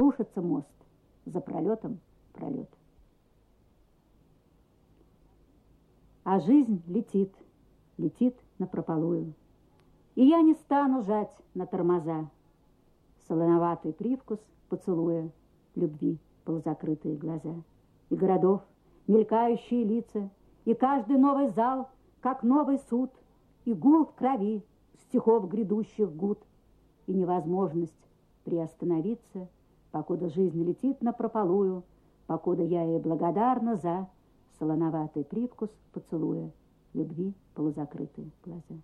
Рушится мост, за пролетом пролет. А жизнь летит, летит на прополую. И я не стану жать на тормоза. Солоноватый привкус поцелуя любви полузакрытые глаза. И городов, мелькающие лица, и каждый новый зал, как новый суд, и гул в крови стихов грядущих гуд, и невозможность приостановиться, покуда жизнь летит на прополую, покуда я ей благодарна за солоноватый привкус поцелуя, любви полузакрытые глаза.